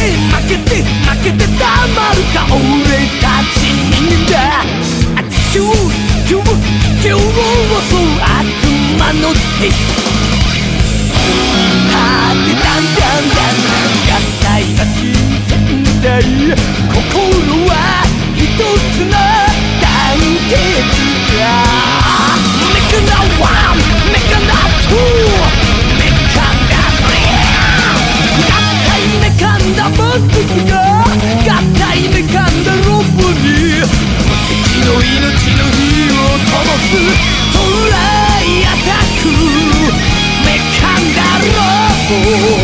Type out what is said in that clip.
て負けて負けてたまるか俺たち人間だあ地球地球地球を襲う悪魔の手果てだんだんだん合体が新んだ for